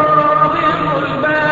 القابض الباسط